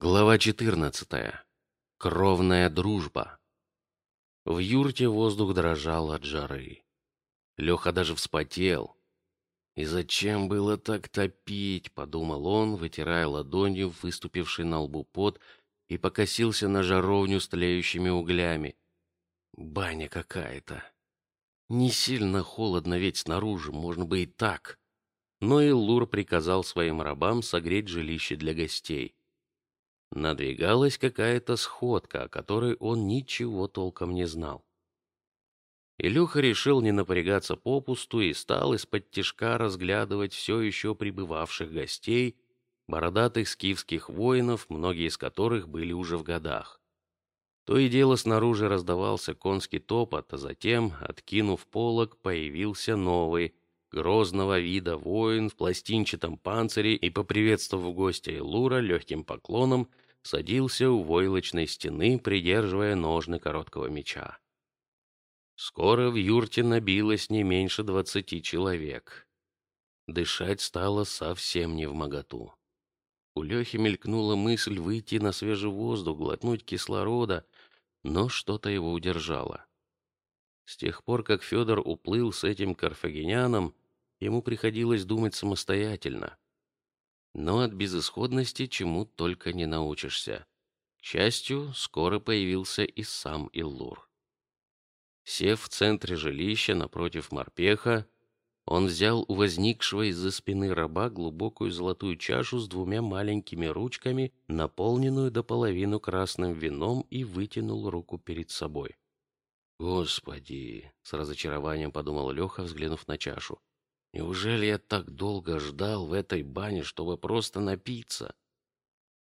Глава 14. Кровная дружба. В юрте воздух дрожал от жары. Леха даже вспотел. И зачем было так топить, подумал он, вытирая ладонью выступивший на лбу пот и покосился на жаровню с тлеющими углями. Баня какая-то. Не сильно холодно ведь снаружи, можно бы и так. Но и Лур приказал своим рабам согреть жилище для гостей. Надвигалась какая-то сходка, о которой он ничего толком не знал. Илюха решил не напрягаться попусту и стал из-под тишка разглядывать все еще прибывавших гостей, бородатых скифских воинов, многие из которых были уже в годах. То и дело снаружи раздавался конский топот, а затем, откинув полог, появился новый, грозного вида воин в пластинчатом панцире и, поприветствовав гостя Илура легким поклоном, садился у войлочной стены, придерживая ножны короткого меча. Скоро в юрте набилось не меньше двадцати человек. Дышать стало совсем не в моготу. У Лехи мелькнула мысль выйти на свежий воздух, глотнуть кислорода, но что-то его удержало. С тех пор, как Федор уплыл с этим карфагеняном, ему приходилось думать самостоятельно. Но от безысходности чему только не научишься. К счастью, скоро появился и сам Иллур. Сев в центре жилища напротив морпеха, он взял у возникшего из-за спины раба глубокую золотую чашу с двумя маленькими ручками, наполненную до половины красным вином, и вытянул руку перед собой. Господи! с разочарованием подумал Леха, взглянув на чашу. Неужели я так долго ждал в этой бане, чтобы просто напиться?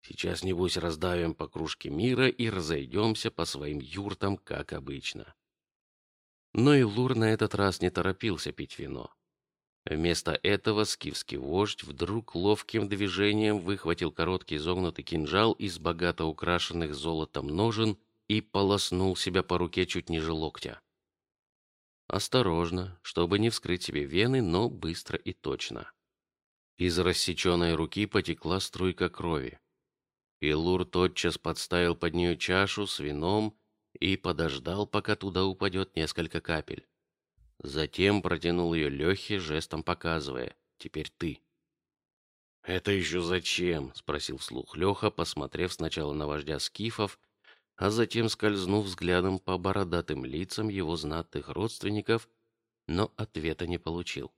Сейчас небось раздавим по кружке мира и разойдемся по своим юртам, как обычно. Но и Лур на этот раз не торопился пить вино. Вместо этого скифский вождь вдруг ловким движением выхватил короткий изогнутый кинжал из богато украшенных золотом ножен и полоснул себя по руке чуть ниже локтя. Осторожно, чтобы не вскрыть себе вены, но быстро и точно. Из рассеченной руки потекла струйка крови. Илур тотчас подставил под нее чашу с вином и подождал, пока туда упадет несколько капель. Затем протянул ее Лехе, жестом показывая: "Теперь ты". "Это еще зачем?" спросил вслух Леха, посмотрев сначала на вождя скифов, а затем скользнув взглядом по бородатым лицам его знатных родственников, но ответа не получил.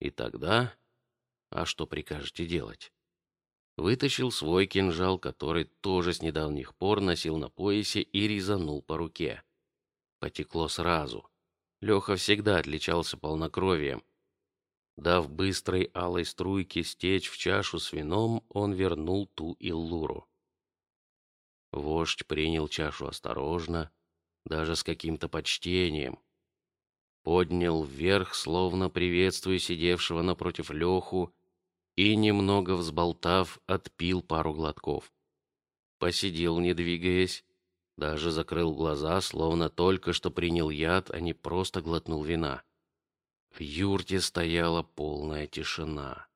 И тогда, а что прикажете делать? Вытащил свой кинжал, который тоже с недавних пор носил на поясе, и резанул по руке. Потекло сразу. Леха всегда отличался полнокровием. Дав быстрой алой струйке стечь в чашу с вином, он вернул ту Иллуру. Вождь принял чашу осторожно, даже с каким-то почтением, поднял вверх, словно приветствуя сидевшего напротив Леху, и немного взболтав, отпил пару глотков. Посидел, не двигаясь, даже закрыл глаза, словно только что принял яд, а не просто глотнул вина. В юрте стояла полная тишина.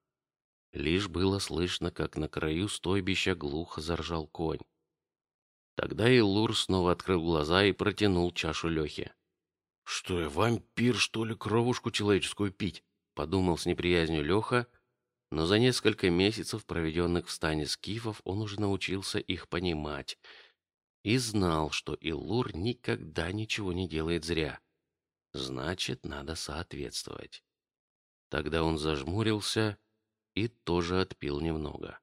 Лишь было слышно, как на краю стойбища глухо заржал конь. Тогда Илур снова открыл глаза и протянул чашу Лехе. Что я вампир, что ли, кровушку человеческую пить? Подумал с неприязнью Леха, но за несколько месяцев, проведенных в стане скифов, он уже научился их понимать и знал, что Илур никогда ничего не делает зря. Значит, надо соответствовать. Тогда он зажмурился и тоже отпил немного.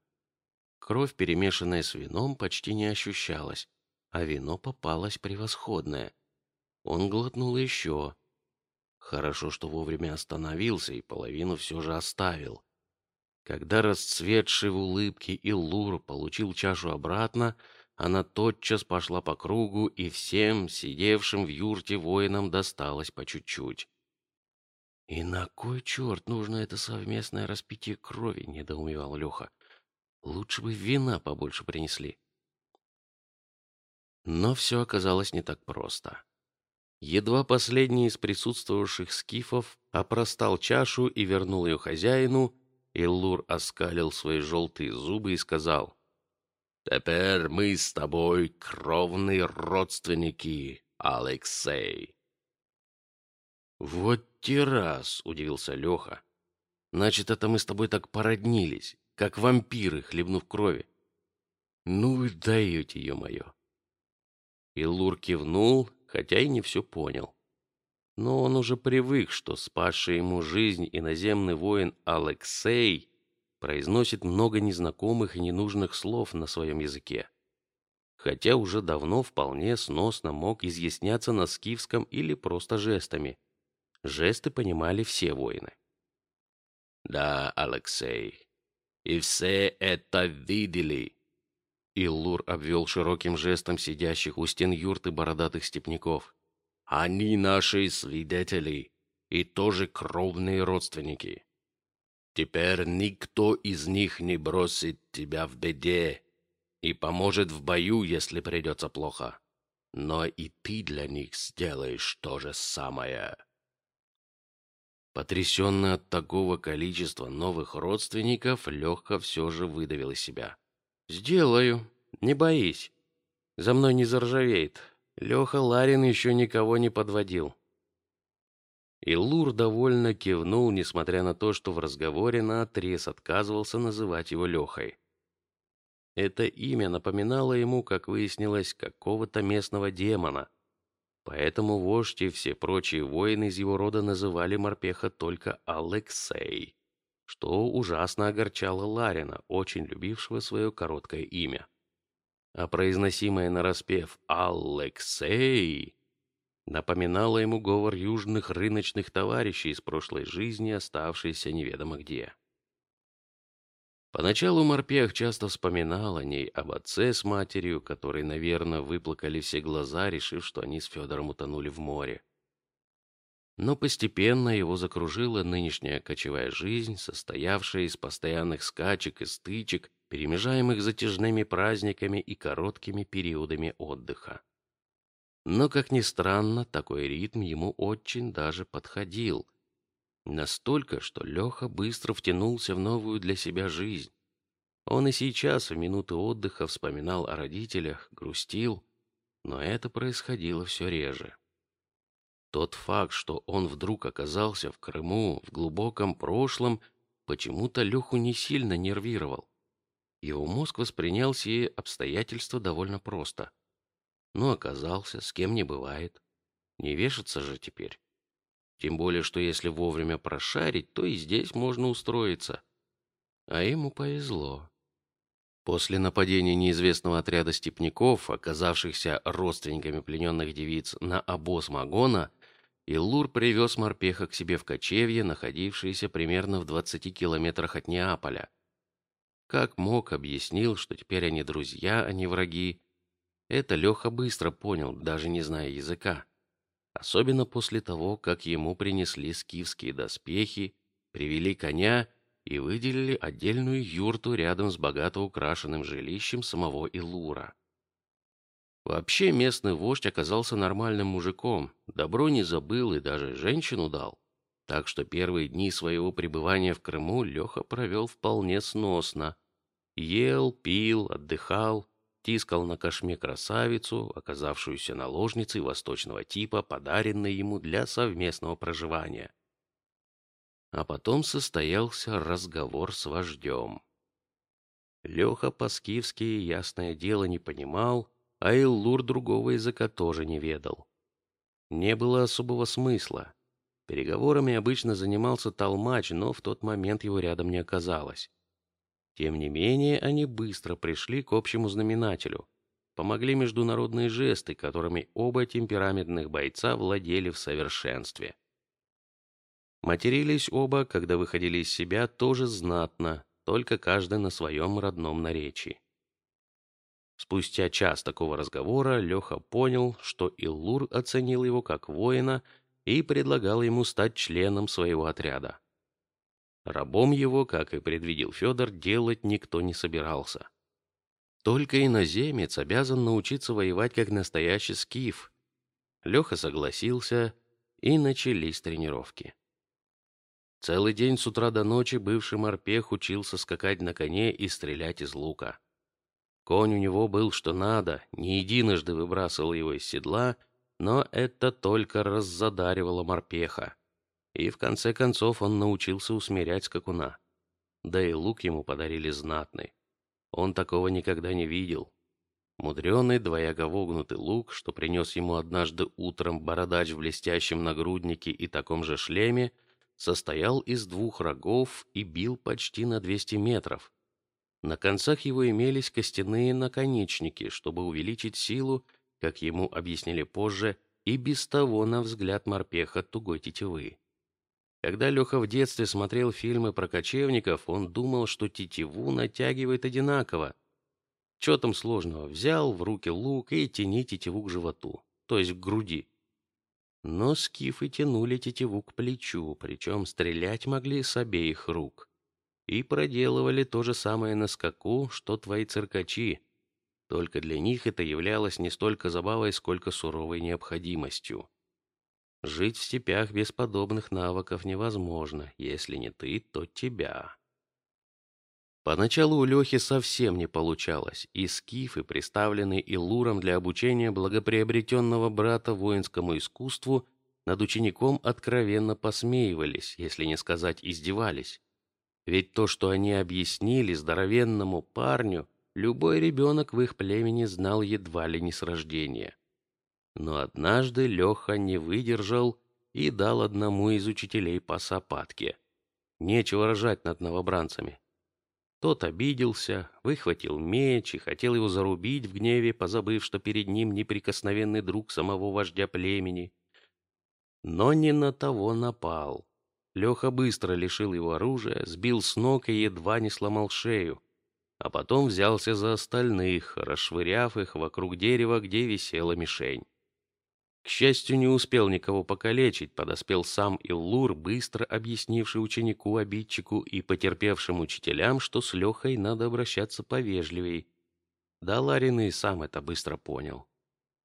Кровь, перемешанная с вином, почти не ощущалась, а вино попалось превосходное. Он глотнул еще. Хорошо, что вовремя остановился и половину все же оставил. Когда расцветший в улыбке Иллур получил чашу обратно, она тотчас пошла по кругу, и всем сидевшим в юрте воинам досталось по чуть-чуть. И на кой черт нужно это совместное распитие крови? недоумевал Леха. Лучше бы вина побольше принесли. Но все оказалось не так просто. Едва последний из присутствовавших скифов опростал чашу и вернул ее хозяину, Иллур оскалил свои желтые зубы и сказал: Теперь мы с тобой кровные родственники, Алексей. Вот те раз, удивился Леха. Значит, это мы с тобой так породнились, как вампиры, хлебнув крови. Ну вы даете, мое. И Лур кивнул, хотя и не все понял. Но он уже привык, что спасший ему жизнь иноземный воин Алексей произносит много незнакомых и ненужных слов на своем языке, хотя уже давно вполне сносно мог изъясняться на скифском или просто жестами. Жесты понимали все воины. Да, Алексей, и все это видели. Иллур обвел широким жестом сидящих у стен юрты бородатых степняков. Они наши свидетели и тоже кровные родственники. Теперь никто из них не бросит тебя в беде и поможет в бою, если придется плохо. Но и ты для них сделаешь то же самое. Потрясенный от такого количества новых родственников, Леха все же выдавил из себя. Сделаю, не боись. За мной не заржавеет. Леха Ларин еще никого не подводил. И Лур довольно кивнул, несмотря на то, что в разговоре на отрез отказывался называть его Лехой. Это имя напоминало ему, как выяснилось, какого-то местного демона. Поэтому вождь и все прочие воины из его рода называли морпеха только Алексей, что ужасно огорчало Ларина, очень любившего свое короткое имя. А произносимое нараспев Алексей напоминало ему говор южных рыночных товарищей из прошлой жизни, оставшиеся неведомо где. Поначалу Морпех часто вспоминал о ней, об отце с матерью, которые, наверное, выплакали все глаза, решив, что они с Федором утонули в море. Но постепенно его закружила нынешняя кочевая жизнь, состоявшая из постоянных скачек и стычек, перемежаемых затяжными праздниками и короткими периодами отдыха. Но, как ни странно, такой ритм ему очень даже подходил. Настолько, что Леха быстро втянулся в новую для себя жизнь. Он и сейчас в минуты отдыха вспоминал о родителях, грустил, но это происходило все реже. Тот факт, что он вдруг оказался в Крыму в глубоком прошлом, почему-то Леху не сильно нервировал. Его мозг воспринял сие обстоятельства довольно просто. Ну, оказался, с кем не бывает. Не вешаться же теперь. Тем более, что если вовремя прошарить, то и здесь можно устроиться. А ему повезло. После нападения неизвестного отряда степняков, оказавшихся родственниками плененных девиц, на обоз Магона, Иллур привез морпеха к себе в кочевье, находившееся примерно в двадцати километрах от Неаполя. Как мог, объяснил, что теперь они друзья, а не враги, это Леха быстро понял, даже не зная языка. Особенно после того, как ему принесли скифские доспехи, привели коня и выделили отдельную юрту рядом с богато украшенным жилищем самого Илура. Вообще местный вождь оказался нормальным мужиком, добро не забыл и даже женщину дал. Так что первые дни своего пребывания в Крыму Леха провел вполне сносно. Ел, пил, отдыхал, тискал на кошме красавицу, оказавшуюся наложницей восточного типа, подаренной ему для совместного проживания. А потом состоялся разговор с вождем. Леха по-скифски, ясное дело, не понимал, а Иллур другого языка тоже не ведал. Не было особого смысла. Переговорами обычно занимался толмач, но в тот момент его рядом не оказалось. Тем не менее, они быстро пришли к общему знаменателю. Помогли международные жесты, которыми оба темпераментных бойца владели в совершенстве. Матерились оба, когда выходили из себя, тоже знатно, только каждый на своем родном наречии. Спустя час такого разговора Леха понял, что Иллур оценил его как воина и предлагал ему стать членом своего отряда. Рабом его, как и предвидел Федор, делать никто не собирался. Только иноземец обязан научиться воевать как настоящий скиф. Леха согласился, и начались тренировки. Целый день с утра до ночи бывший морпех учился скакать на коне и стрелять из лука. Конь у него был что надо, не единожды выбрасывал его из седла, но это только раззадаривало морпеха. И в конце концов он научился усмирять скакуна. Да и лук ему подарили знатный. Он такого никогда не видел. Мудреный двояко вогнутый лук, что принес ему однажды утром бородач в блестящем нагруднике и таком же шлеме, состоял из двух рогов и бил почти на 200 метров. На концах его имелись костяные наконечники, чтобы увеличить силу, как ему объяснили позже, и без того на взгляд морпеха тугой тетивы. Когда Леха в детстве смотрел фильмы про кочевников, он думал, что тетиву натягивает одинаково. Что там сложного? Взял в руки лук и тяни тетиву к животу, то есть к груди. Но скифы тянули тетиву к плечу, причем стрелять могли с обеих рук. И проделывали то же самое на скаку, что твои циркачи. Только для них это являлось не столько забавой, сколько суровой необходимостью. Жить в степях без подобных навыков невозможно. Если не ты, то тебя. Поначалу у Лехи совсем не получалось, и скифы, представленные Илуром для обучения благоприобретенного брата воинскому искусству, над учеником откровенно посмеивались, если не сказать издевались. Ведь то, что они объяснили здоровенному парню, любой ребенок в их племени знал едва ли не с рождения. Но однажды Леха не выдержал и дал одному из учителей по сапатке. Нечего рожать над новобранцами. Тот обиделся, выхватил меч и хотел его зарубить в гневе, позабыв, что перед ним неприкосновенный друг самого вождя племени. Но не на того напал. Леха быстро лишил его оружия, сбил с ног и едва не сломал шею, а потом взялся за остальных, расшвыряв их вокруг дерева, где висела мишень. К счастью, не успел никого покалечить, подоспел сам Иллур, быстро объяснивший ученику-обидчику и потерпевшим учителям, что с Лехой надо обращаться повежливей. Да Ларин и сам это быстро понял.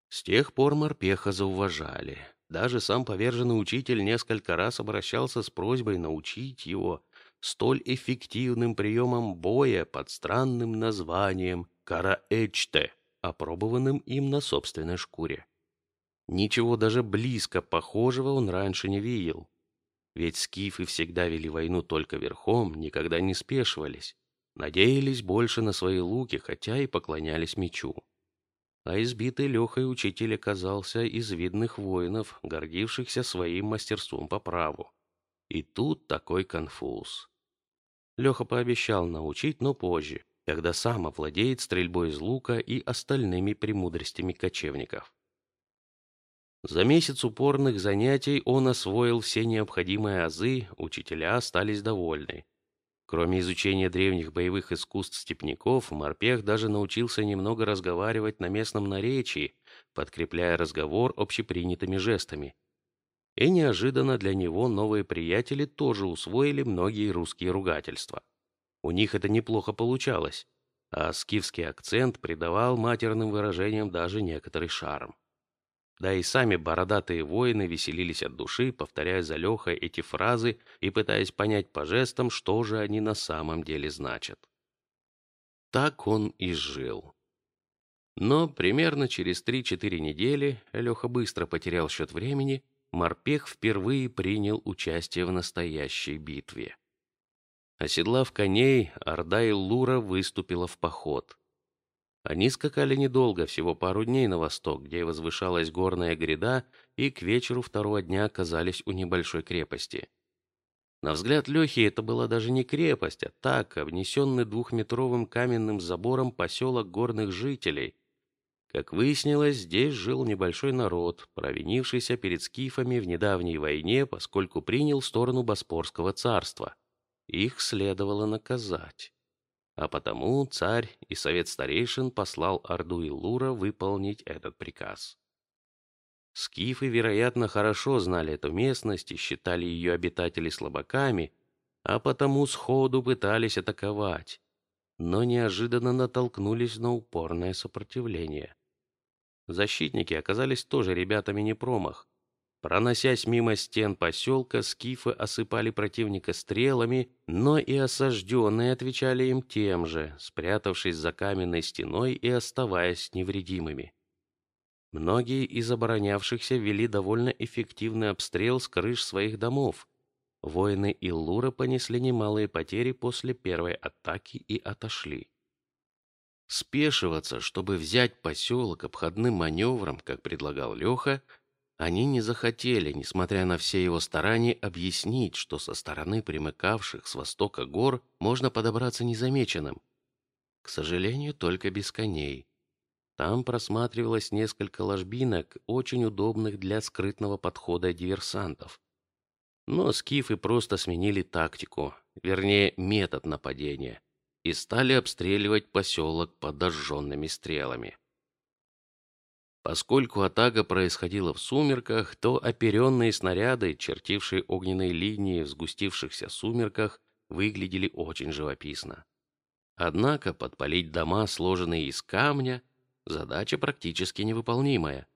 С тех пор морпеха зауважали. Даже сам поверженный учитель несколько раз обращался с просьбой научить его столь эффективным приемам боя под странным названием караэчте, опробованным им на собственной шкуре. Ничего даже близко похожего он раньше не видел. Ведь скифы всегда вели войну только верхом, никогда не спешивались, надеялись больше на свои луки, хотя и поклонялись мечу. А избитый Лехой учитель оказался из видных воинов, гордившихся своим мастерством по праву. И тут такой конфуз. Леха пообещал научить, но позже, когда сам овладеет стрельбой из лука и остальными премудростями кочевников. За месяц упорных занятий он освоил все необходимые азы, учителя остались довольны. Кроме изучения древних боевых искусств степняков, Морпех даже научился немного разговаривать на местном наречии, подкрепляя разговор общепринятыми жестами. И неожиданно для него новые приятели тоже усвоили многие русские ругательства. У них это неплохо получалось, а скифский акцент придавал матерным выражениям даже некоторый шарм. Да и сами бородатые воины веселились от души, повторяя за Лехой эти фразы и пытаясь понять по жестам, что же они на самом деле значат. Так он и жил. Но примерно через 3-4 недели Леха быстро потерял счет времени. Морпех впервые принял участие в настоящей битве. Оседлав коней, Орда и Лура выступила в поход. Они скакали недолго, всего пару дней на восток, где возвышалась горная гряда, и к вечеру второго дня оказались у небольшой крепости. На взгляд Лехи это была даже не крепость, а так, обнесенный двухметровым каменным забором поселок горных жителей. Как выяснилось, здесь жил небольшой народ, провинившийся перед скифами в недавней войне, поскольку принял сторону Боспорского царства. Их следовало наказать. А потому царь и совет старейшин послал Орду и Лура выполнить этот приказ. Скифы, вероятно, хорошо знали эту местность и считали ее обитателей слабаками, а потому сходу пытались атаковать, но неожиданно натолкнулись на упорное сопротивление. Защитники оказались тоже ребятами не промах. Проносясь мимо стен поселка, скифы осыпали противника стрелами, но и осажденные отвечали им тем же, спрятавшись за каменной стеной и оставаясь невредимыми. Многие из оборонявшихся вели довольно эффективный обстрел с крыш своих домов. Воины Иллура понесли немалые потери после первой атаки и отошли. Спешиваться, чтобы взять поселок обходным маневром, как предлагал Леха, они не захотели, несмотря на все его старания, объяснить, что со стороны примыкавших с востока гор можно подобраться незамеченным. К сожалению, только без коней. Там просматривалось несколько ложбинок, очень удобных для скрытного подхода диверсантов. Но скифы просто сменили тактику, вернее метод нападения, и стали обстреливать поселок подожженными стрелами. Поскольку атака происходила в сумерках, то оперенные снаряды, чертившие огненные линии в сгустившихся сумерках, выглядели очень живописно. Однако подпалить дома, сложенные из камня, задача практически невыполнимая.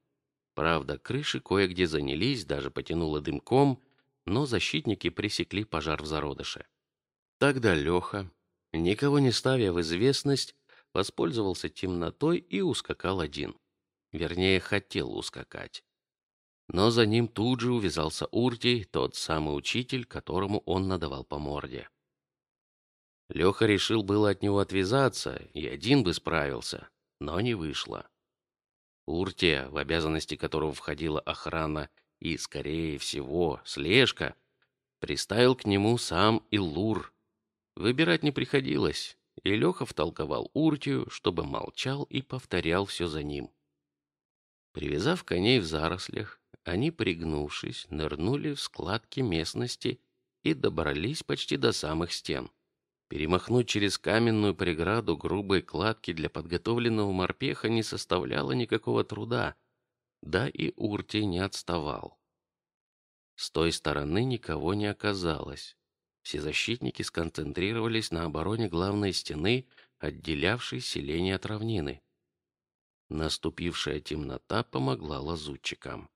Правда, крыши кое-где занялись, даже потянуло дымком, но защитники пресекли пожар в зародыше. Тогда Леха, никого не ставя в известность, воспользовался темнотой и ускакал один вернее, хотел ускакать. Но за ним тут же увязался Уртий, тот самый учитель, которому он надавал по морде. Леха решил было от него отвязаться, и один бы справился, но не вышло. Уртия, в обязанности которого входила охрана и, скорее всего, слежка, приставил к нему сам Илур. Выбирать не приходилось, и Леха втолковал Уртию, чтобы молчал и повторял все за ним. Привязав коней в зарослях, они, пригнувшись, нырнули в складки местности и добрались почти до самых стен. Перемахнуть через каменную преграду грубой кладки для подготовленного морпеха не составляло никакого труда, да и Уртий не отставал. С той стороны никого не оказалось. Все защитники сконцентрировались на обороне главной стены, отделявшей селение от равнины. Наступившая темнота помогла лазутчикам.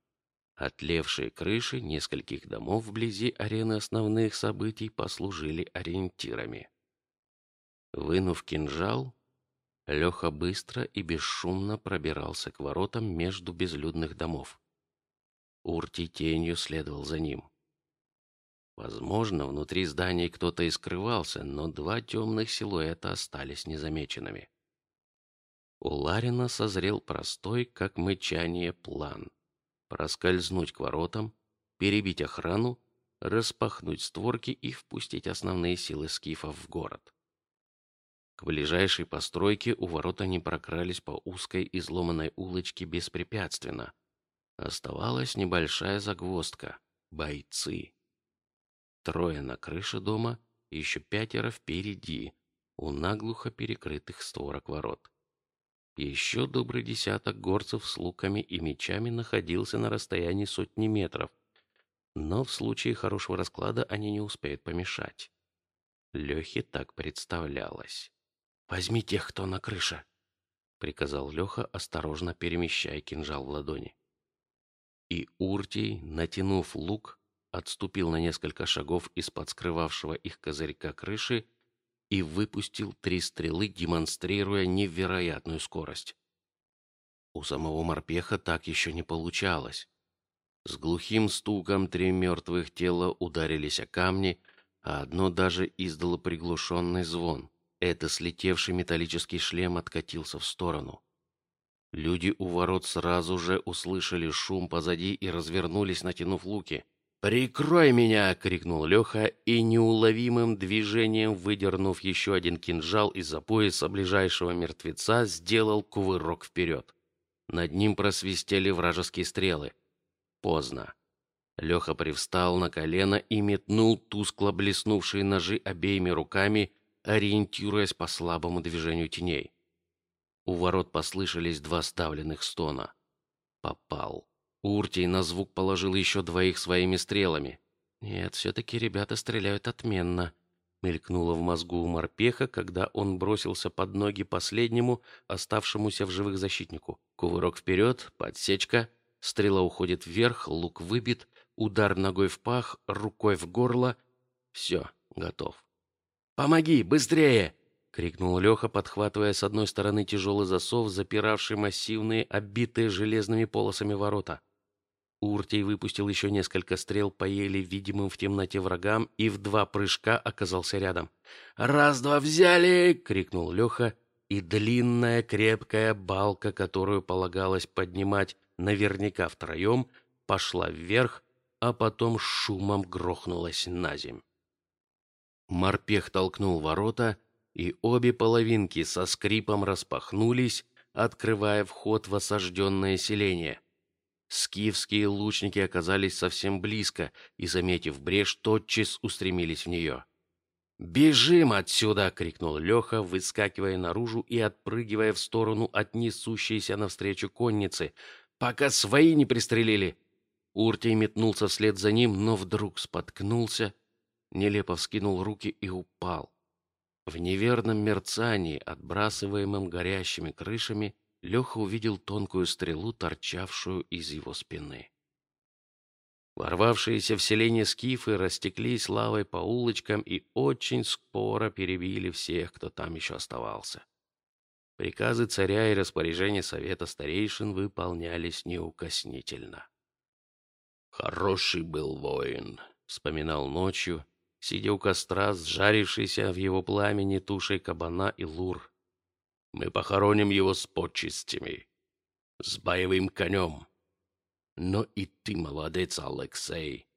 Отлевшие крыши нескольких домов вблизи арены основных событий послужили ориентирами. Вынув кинжал, Леха быстро и бесшумно пробирался к воротам между безлюдных домов. Урти тенью следовал за ним. Возможно, внутри зданий кто-то и скрывался, но два темных силуэта остались незамеченными. У Ларина созрел простой, как мычание, план: проскользнуть к воротам, перебить охрану, распахнуть створки и впустить основные силы скифов в город. К ближайшей постройке у ворот они прокрались по узкой изломанной улочке беспрепятственно. Оставалась небольшая загвоздка — бойцы. Трое на крыше дома, еще пятеро впереди, у наглухо перекрытых створок ворот. Еще добрый десяток горцев с луками и мечами находился на расстоянии сотни метров, но в случае хорошего расклада они не успеют помешать. Лехе так представлялось. Возьми тех, кто на крыше, приказал Леха, осторожно перемещая кинжал в ладони. И Уртий, натянув лук, отступил на несколько шагов из-под скрывавшего их козырька крыши и выпустил три стрелы, демонстрируя невероятную скорость. У самого морпеха так еще не получалось. С глухим стуком три мертвых тела ударились о камни, а одно даже издало приглушенный звон. Это слетевший металлический шлем откатился в сторону. Люди у ворот сразу же услышали шум позади и развернулись, натянув луки. «Прикрой меня!» — крикнул Леха и неуловимым движением, выдернув еще один кинжал из-за пояса ближайшего мертвеца, сделал кувырок вперед. Над ним просвистели вражеские стрелы. Поздно. Леха привстал на колено и метнул тускло блеснувшие ножи обеими руками, ориентируясь по слабому движению теней. У ворот послышались два ставленных стона. Попал. Уртий на звук положил еще двоих своими стрелами. Нет, все-таки ребята стреляют отменно. Мелькнуло в мозгу у морпеха, когда он бросился под ноги последнему, оставшемуся в живых защитнику. Кувырок вперед, подсечка. Стрела уходит вверх, лук выбит, удар ногой в пах, рукой в горло. Все, готов. Помоги, быстрее! крикнул Леха, подхватывая с одной стороны тяжелый засов, запиравший массивные, оббитые железными полосами ворота. Уртий выпустил еще несколько стрел по еле видимым в темноте врагам и в два прыжка оказался рядом. «Раз-два взяли!» — крикнул Леха, и длинная крепкая балка, которую полагалось поднимать наверняка втроем, пошла вверх, а потом шумом грохнулась на земь. Морпех толкнул ворота, и обе половинки со скрипом распахнулись, открывая вход в осажденное селение. Скифские лучники оказались совсем близко и, заметив брешь, тотчас устремились в нее. «Бежим отсюда!» — крикнул Леха, выскакивая наружу и отпрыгивая в сторону от несущейся навстречу конницы, пока свои не пристрелили. Уртий метнулся вслед за ним, но вдруг споткнулся, нелепо вскинул руки и упал. В неверном мерцании, отбрасываемом горящими крышами, Леха увидел тонкую стрелу, торчавшую из его спины. Ворвавшиеся в селение скифы растеклись лавой по улочкам и очень скоро перебили всех, кто там еще оставался. Приказы царя и распоряжения совета старейшин выполнялись неукоснительно. Хороший был воин, вспоминал ночью, сидя у костра, сжарившийся в его пламени тушей кабана и лур. Мы похороним его с почестями, с боевым конем. Но и ты молодец, Алексей.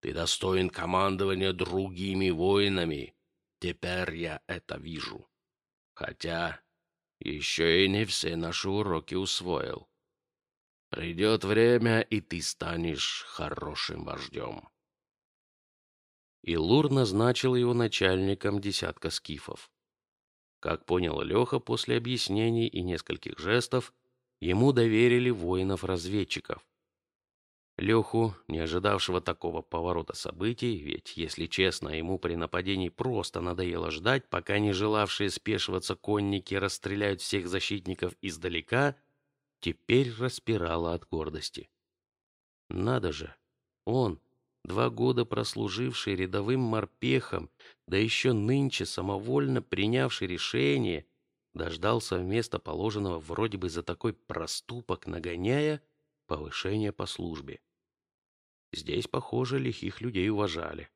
Ты достоин командования другими воинами. Теперь я это вижу. Хотя еще и не все наши уроки усвоил. Придет время, и ты станешь хорошим вождем. Илур назначил его начальником десятка скифов. Как понял Леха после объяснений и нескольких жестов, ему доверили воинов-разведчиков. Леху, не ожидавшего такого поворота событий, ведь, если честно, ему при нападении просто надоело ждать, пока не желавшие спешиваться конники расстреляют всех защитников издалека, теперь распирало от гордости. Надо же, он, два года прослуживший рядовым морпехом, да еще нынче самовольно принявший решение, дождался вместо положенного вроде бы за такой проступок нагоняя повышения по службе. Здесь, похоже, лихих людей уважали,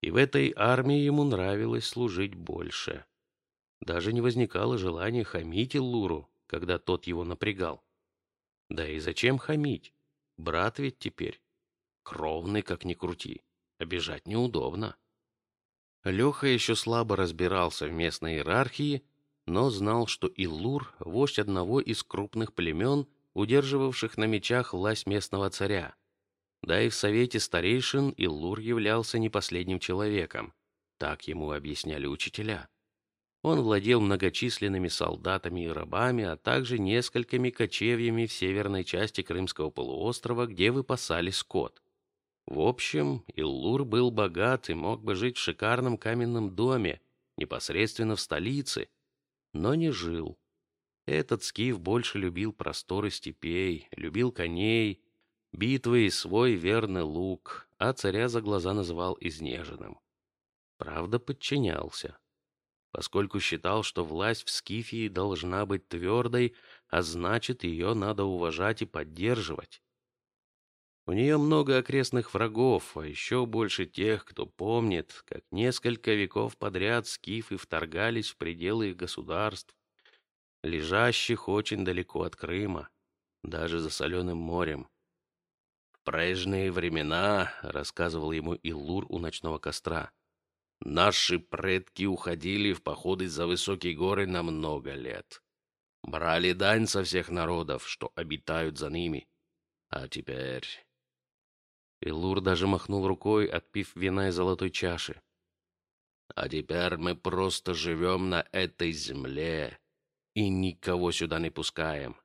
и в этой армии ему нравилось служить больше. Даже не возникало желания хамить Иллуру, когда тот его напрягал. Да и зачем хамить? Брат ведь теперь. Кровный, как ни крути. Обижать неудобно. Леха еще слабо разбирался в местной иерархии, но знал, что Иллур – вождь одного из крупных племен, удерживавших на мечах власть местного царя. Да и в совете старейшин Иллур являлся не последним человеком. Так ему объясняли учителя. Он владел многочисленными солдатами и рабами, а также несколькими кочевьями в северной части Крымского полуострова, где выпасали скот. В общем, Иллур был богат и мог бы жить в шикарном каменном доме, непосредственно в столице, но не жил. Этот скиф больше любил просторы степей, любил коней, битвы и свой верный лук, а царя за глаза называл изнеженным. Правда, подчинялся, поскольку считал, что власть в Скифии должна быть твердой, а значит, ее надо уважать и поддерживать. У нее много окрестных врагов, а еще больше тех, кто помнит, как несколько веков подряд скифы вторгались в пределы их государств, лежащих очень далеко от Крыма, даже за соленым морем. В прежние времена, рассказывал ему Илур у ночного костра, наши предки уходили в походы за высокие горы на много лет, брали дань со всех народов, что обитают за ними, а теперь Илур даже махнул рукой, отпив вина из золотой чаши. А теперь мы просто живем на этой земле и никого сюда не пускаем.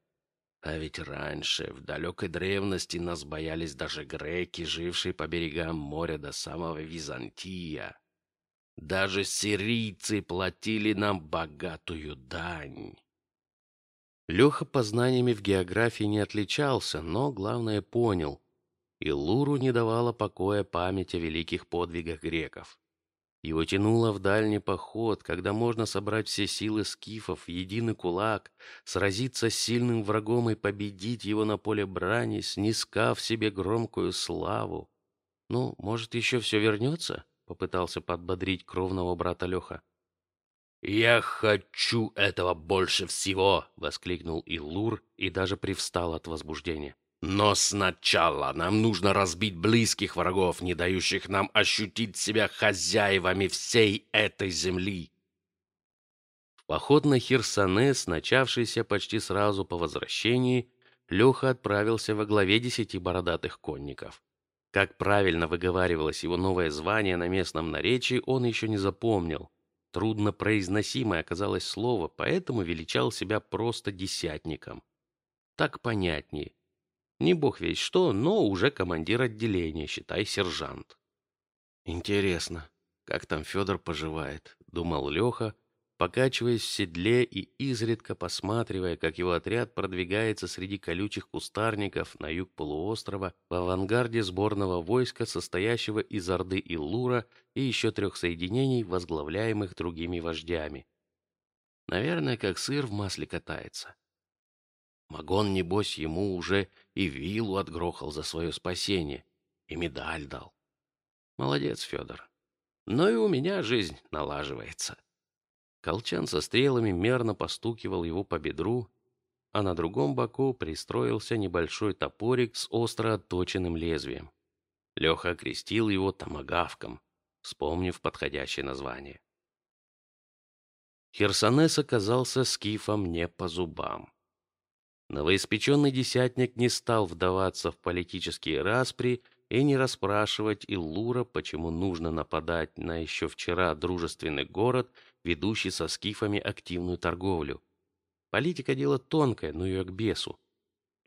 А ведь раньше, в далекой древности, нас боялись даже греки, жившие по берегам моря до самого Византия. Даже сирийцы платили нам богатую дань. Леха познаниями в географии не отличался, но главное понял: и Луру не давала покоя память о великих подвигах греков. Его тянуло в дальний поход, когда можно собрать все силы скифов в единый кулак, сразиться с сильным врагом и победить его на поле брани, снискав себе громкую славу. Ну, может, еще все вернется? Попытался подбодрить кровного брата Леха. «Я хочу этого больше всего!» — воскликнул Илур и даже привстал от возбуждения. «Но сначала нам нужно разбить близких врагов, не дающих нам ощутить себя хозяевами всей этой земли!» В поход на Хирсанес, начавшийся почти сразу по возвращении, Леха отправился во главе десяти бородатых конников. Как правильно выговаривалось его новое звание на местном наречии, он еще не запомнил. Трудно произносимое оказалось слово, поэтому величал себя просто десятником. Так понятнее. Не бог весь что, но уже командир отделения, считай сержант. Интересно, как там Федор поживает, думал Леха, покачиваясь в седле и изредка посматривая, как его отряд продвигается среди колючих кустарников на юг полуострова в авангарде сборного войска, состоящего из орды Иллура и еще трех соединений, возглавляемых другими вождями. Наверное, как сыр в масле катается. Магон, небось, ему уже и вилу отгрохал за свое спасение, и медаль дал. Молодец, Федор. Но и у меня жизнь налаживается. Колчан со стрелами мерно постукивал его по бедру, а на другом боку пристроился небольшой топорик с остро отточенным лезвием. Леха окрестил его томагавком, вспомнив подходящее название. Херсонес оказался скифом не по зубам. Новоиспеченный десятник не стал вдаваться в политические распри и не расспрашивать Иллура, почему нужно нападать на еще вчера дружественный город, ведущий со скифами активную торговлю. Политика дело тонкое, но ее к бесу.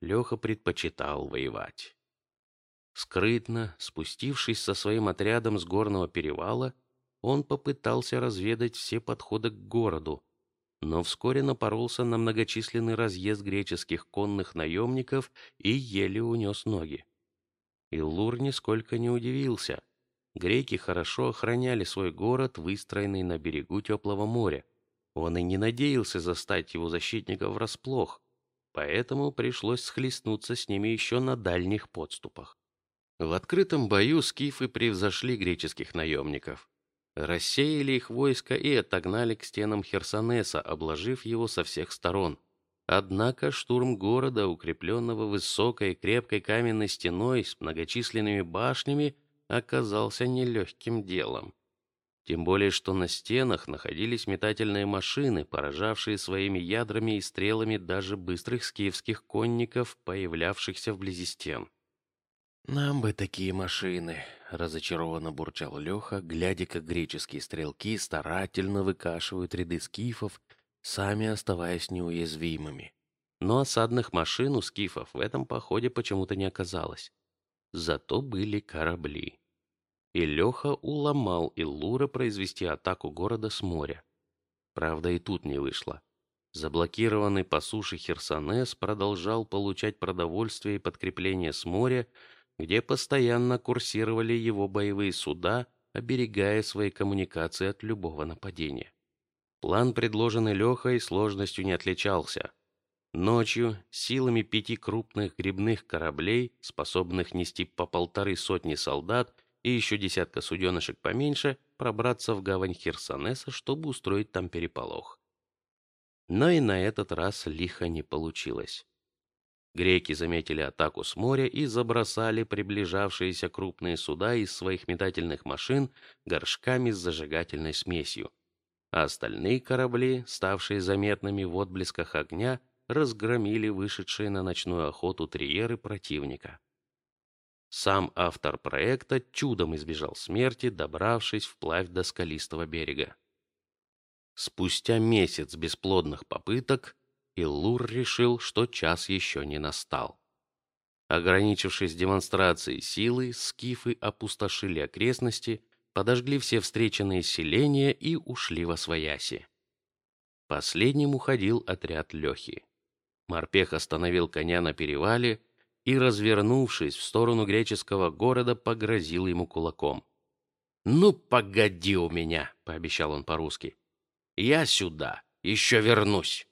Леха предпочитал воевать. Скрытно, спустившись со своим отрядом с горного перевала, он попытался разведать все подходы к городу, но вскоре напоролся на многочисленный разъезд греческих конных наемников и еле унес ноги. Иллур нисколько не удивился. Греки хорошо охраняли свой город, выстроенный на берегу теплого моря. Он и не надеялся застать его защитников врасплох, поэтому пришлось схлестнуться с ними еще на дальних подступах. В открытом бою скифы превзошли греческих наемников рассеяли их войско и отогнали к стенам Херсонеса, обложив его со всех сторон. Однако штурм города, укрепленного высокой крепкой каменной стеной с многочисленными башнями, оказался нелегким делом. Тем более, что на стенах находились метательные машины, поражавшие своими ядрами и стрелами даже быстрых скифских конников, появлявшихся вблизи стен. Нам бы такие машины, разочарованно бурчал Леха, глядя, как греческие стрелки старательно выкашивают ряды скифов, сами оставаясь неуязвимыми. Но осадных машин у скифов в этом походе почему-то не оказалось. Зато были корабли. И Леха уломал Иллура произвести атаку города с моря. Правда, и тут не вышло. Заблокированный по суше Херсонес продолжал получать продовольствие и подкрепление с моря, где постоянно курсировали его боевые суда, оберегая свои коммуникации от любого нападения. План, предложенный Лехой, сложностью не отличался. Ночью силами пяти крупных грибных кораблей, способных нести по полторы сотни солдат и еще десятка суденышек поменьше, пробраться в гавань Херсонеса, чтобы устроить там переполох. Но и на этот раз лихо не получилось. Греки заметили атаку с моря и забросали приближавшиеся крупные суда из своих метательных машин горшками с зажигательной смесью. А остальные корабли, ставшие заметными в отблесках огня, разгромили вышедшие на ночную охоту триеры противника. Сам автор проекта чудом избежал смерти, добравшись вплавь до скалистого берега. Спустя месяц бесплодных попыток и Лур решил, что час еще не настал. Ограничившись демонстрацией силы, скифы опустошили окрестности, подожгли все встреченные селения и ушли во свояси. Последним уходил отряд Лехи. Морпех остановил коня на перевале и, развернувшись в сторону греческого города, погрозил ему кулаком. «Ну, погоди у меня», — пообещал он по-русски. «Я сюда, еще вернусь».